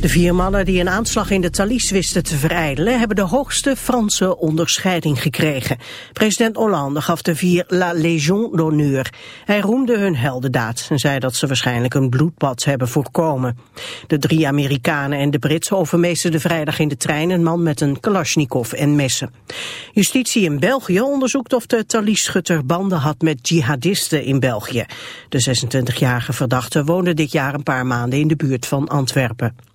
De vier mannen die een aanslag in de Thalys wisten te verijdelen... hebben de hoogste Franse onderscheiding gekregen. President Hollande gaf de vier La Légion d'honneur. Hij roemde hun heldendaad en zei dat ze waarschijnlijk een bloedbad hebben voorkomen. De drie Amerikanen en de Brits overmeesterden vrijdag in de trein... een man met een kalasjnikov en messen. Justitie in België onderzoekt of de Thalys-schutter banden had met jihadisten in België. De 26-jarige verdachte woonde dit jaar een paar maanden in de buurt van Antwerpen.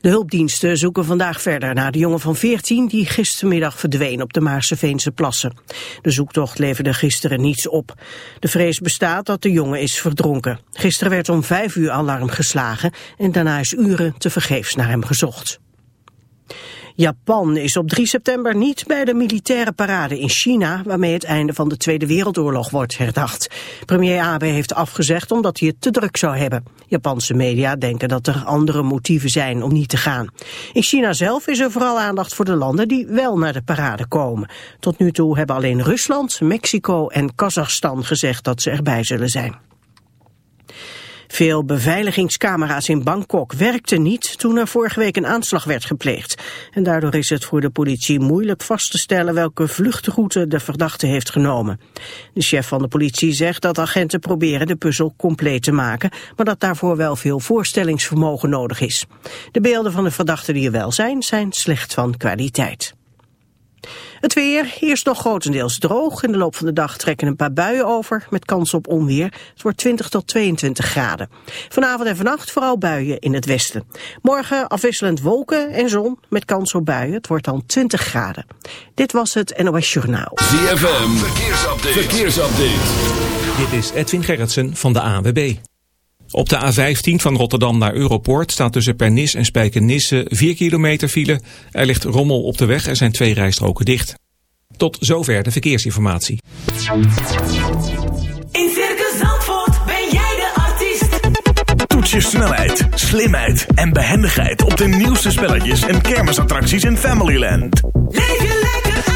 De hulpdiensten zoeken vandaag verder naar de jongen van 14 die gistermiddag verdween op de Maarseveense plassen. De zoektocht leverde gisteren niets op. De vrees bestaat dat de jongen is verdronken. Gisteren werd om vijf uur alarm geslagen en daarna is uren te vergeefs naar hem gezocht. Japan is op 3 september niet bij de militaire parade in China... waarmee het einde van de Tweede Wereldoorlog wordt herdacht. Premier Abe heeft afgezegd omdat hij het te druk zou hebben. Japanse media denken dat er andere motieven zijn om niet te gaan. In China zelf is er vooral aandacht voor de landen die wel naar de parade komen. Tot nu toe hebben alleen Rusland, Mexico en Kazachstan gezegd dat ze erbij zullen zijn. Veel beveiligingscamera's in Bangkok werkten niet toen er vorige week een aanslag werd gepleegd. En daardoor is het voor de politie moeilijk vast te stellen welke vluchtroute de verdachte heeft genomen. De chef van de politie zegt dat agenten proberen de puzzel compleet te maken, maar dat daarvoor wel veel voorstellingsvermogen nodig is. De beelden van de verdachten die er wel zijn, zijn slecht van kwaliteit. Het weer, eerst nog grotendeels droog. In de loop van de dag trekken een paar buien over met kans op onweer. Het wordt 20 tot 22 graden. Vanavond en vannacht vooral buien in het westen. Morgen afwisselend wolken en zon met kans op buien. Het wordt dan 20 graden. Dit was het NOS Journaal. ZFM, verkeersupdate. verkeersupdate. Dit is Edwin Gerritsen van de AWB. Op de A15 van Rotterdam naar Europoort staat tussen Pernis en Spijkenisse 4 kilometer file. Er ligt rommel op de weg, er zijn twee rijstroken dicht. Tot zover de verkeersinformatie. In Circus Zandvoort ben jij de artiest. Toets je snelheid, slimheid en behendigheid op de nieuwste spelletjes en kermisattracties in Familyland. Leef je lekker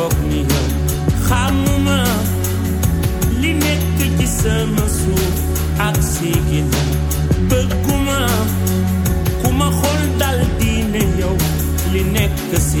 foog ni yow xamuma li nekk ci sama suuf ak sigina bëgguma ku ma xool dal dine ne yow li nekk si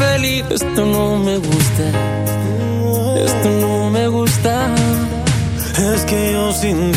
Esto no me gusta. Esto no me gusta. Es que yo sin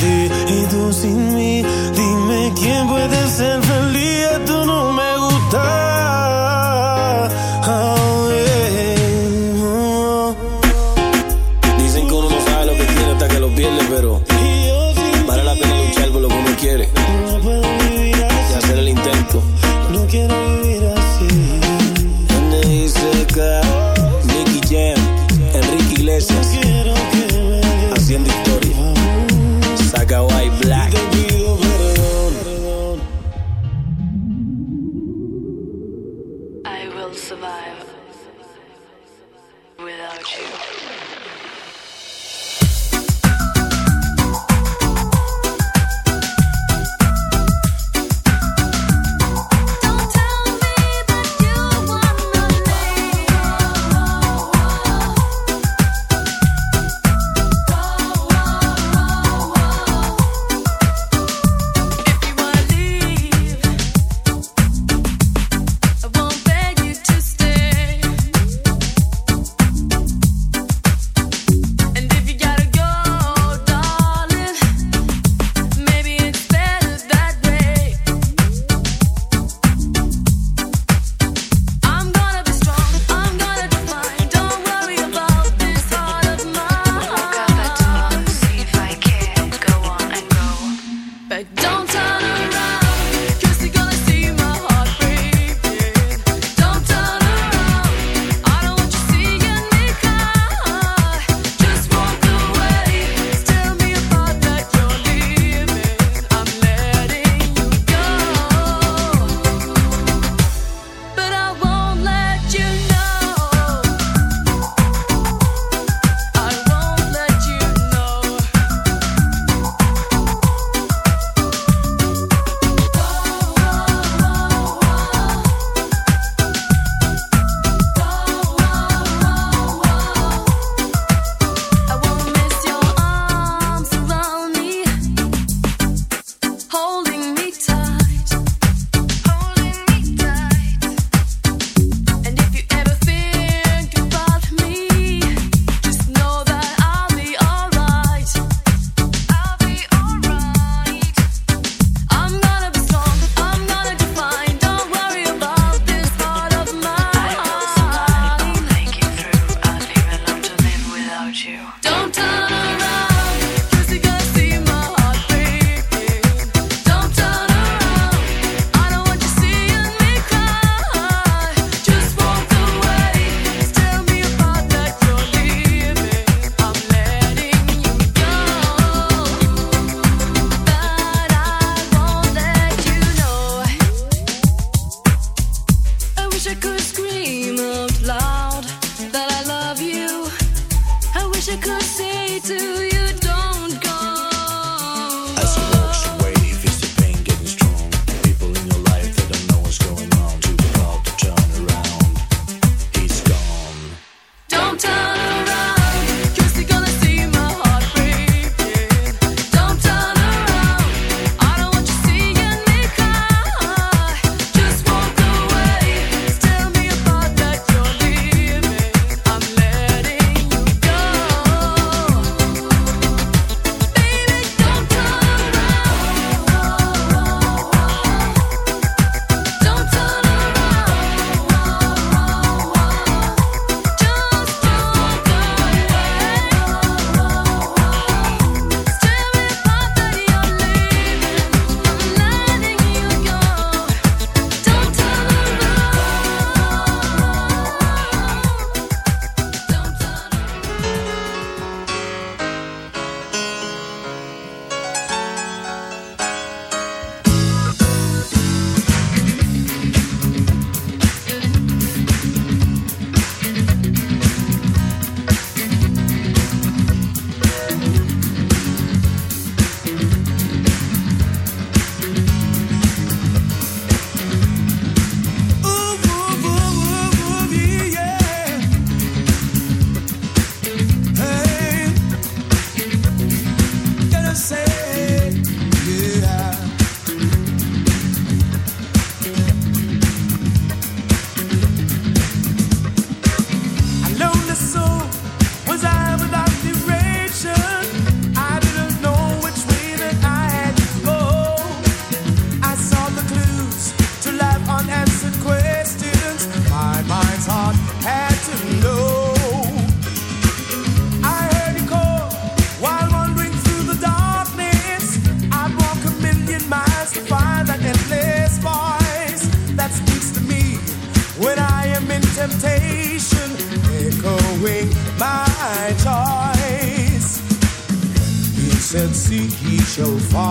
shall fall.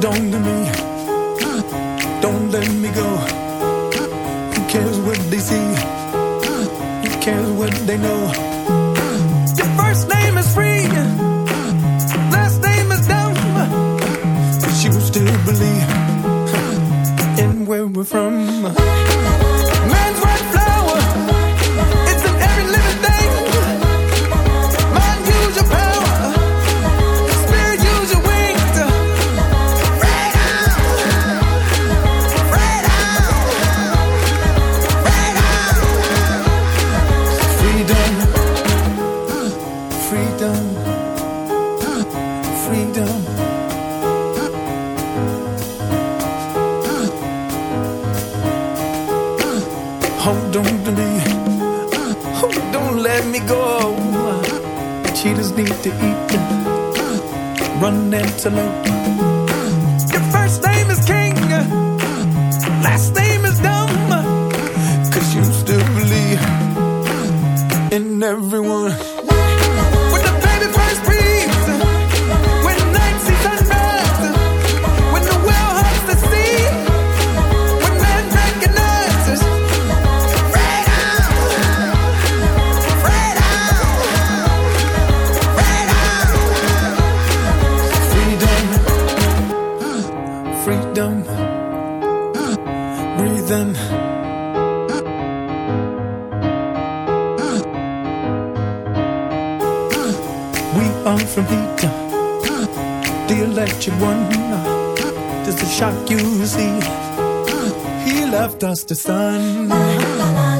Don't let me, don't let me go. Who cares what they see? Who cares what they know? Your first name is free, last name is dumb. But you still believe in where we're from. to eating, run antelope. Your first name is King, last name is Dumb. Cause you still believe in everyone. on from heat. The electric one, does the shock you see. He left us the sun.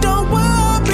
Don't worry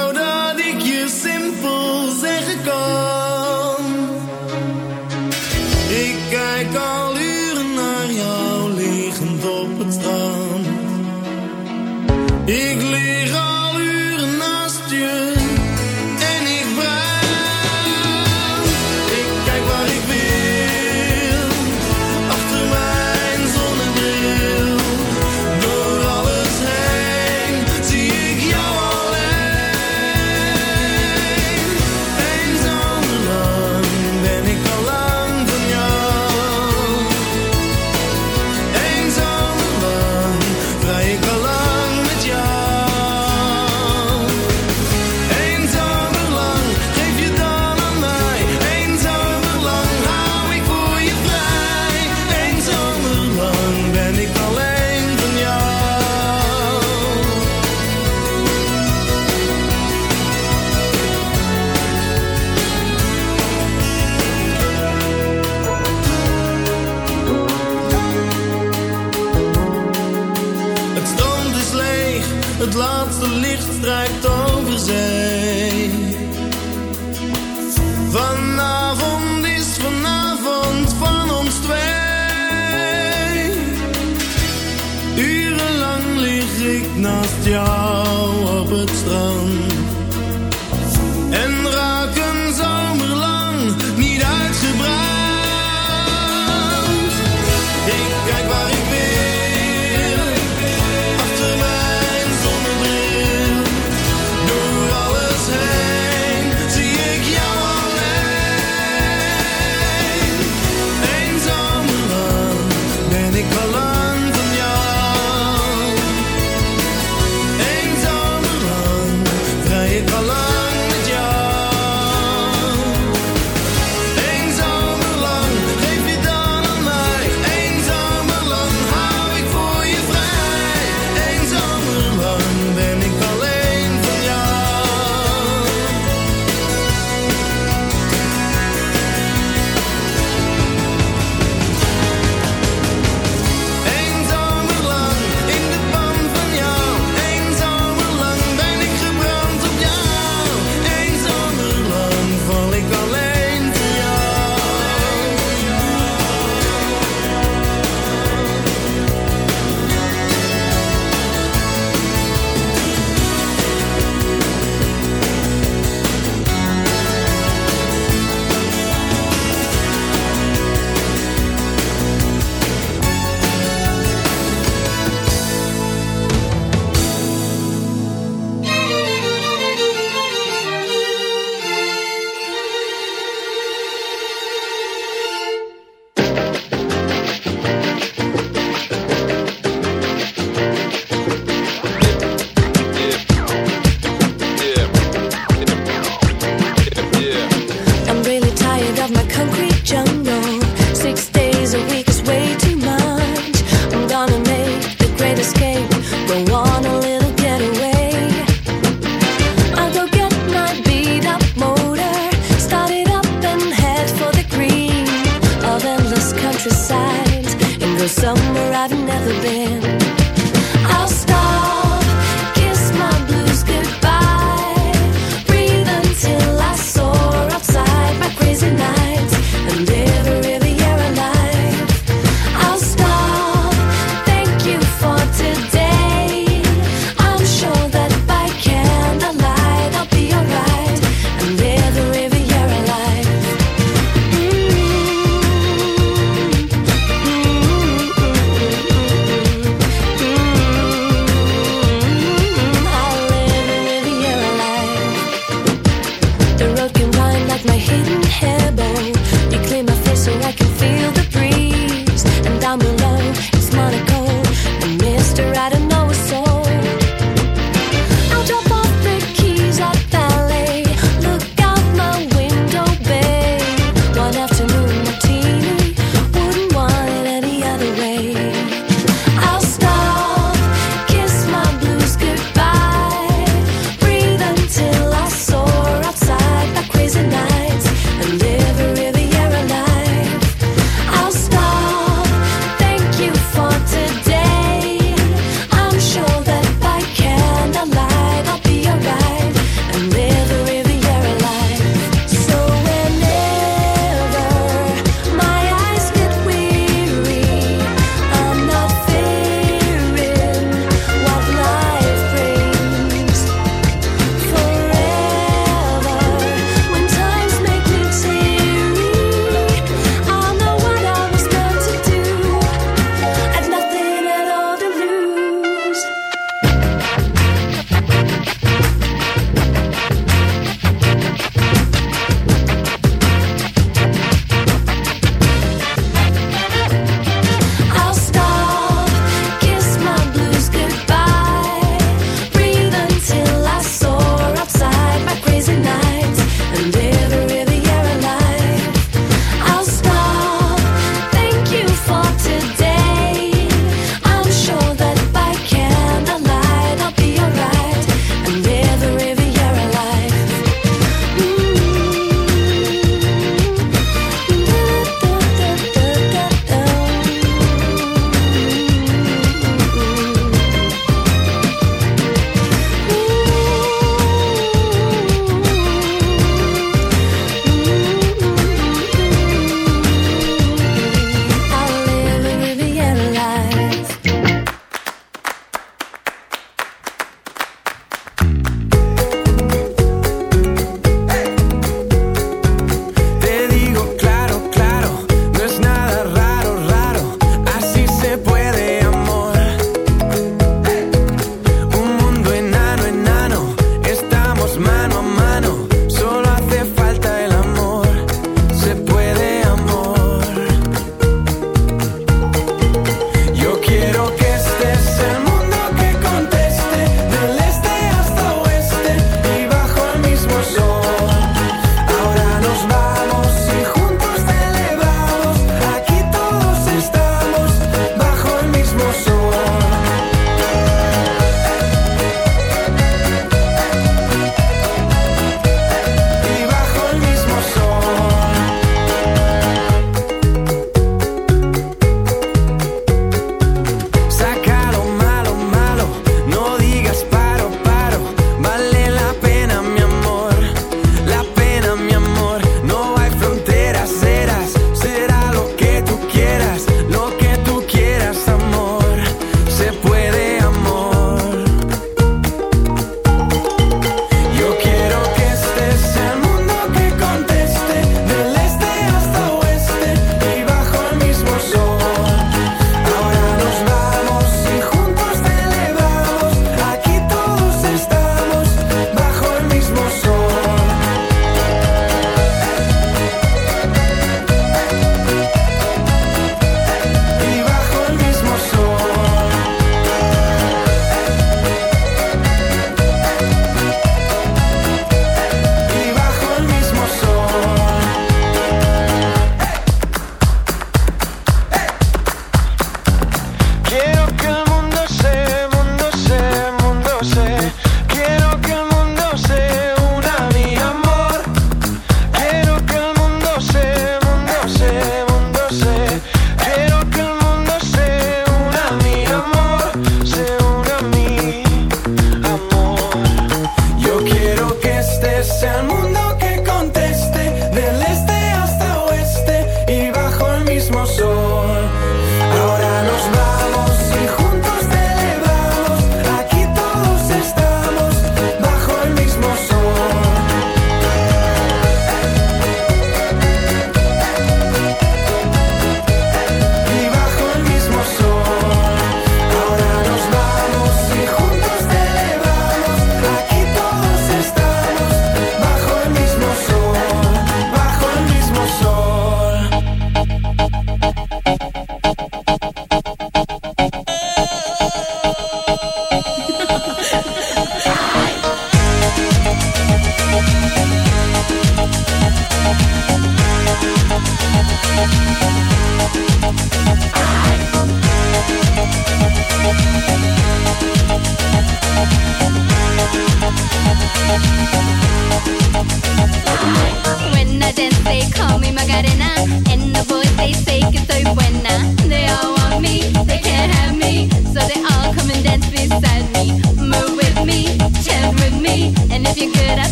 I've never been.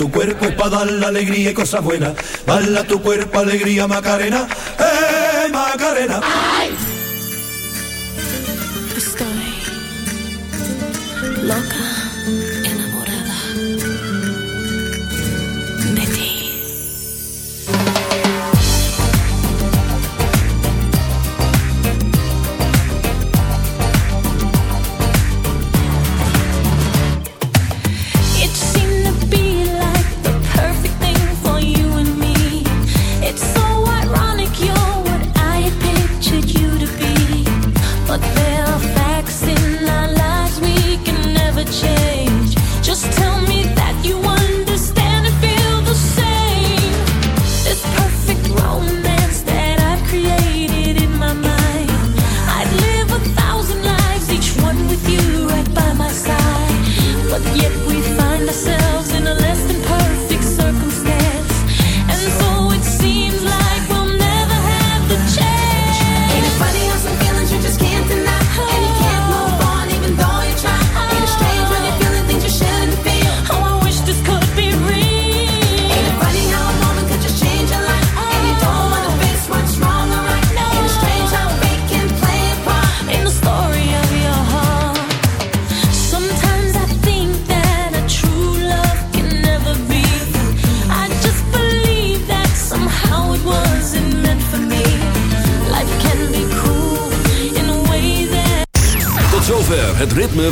tu cuerpo es para dar la alegría y cosas buenas. Baila tu cuerpo, alegría, Macarena. ¡Eh, Macarena! ¡Ay! Estoy loca.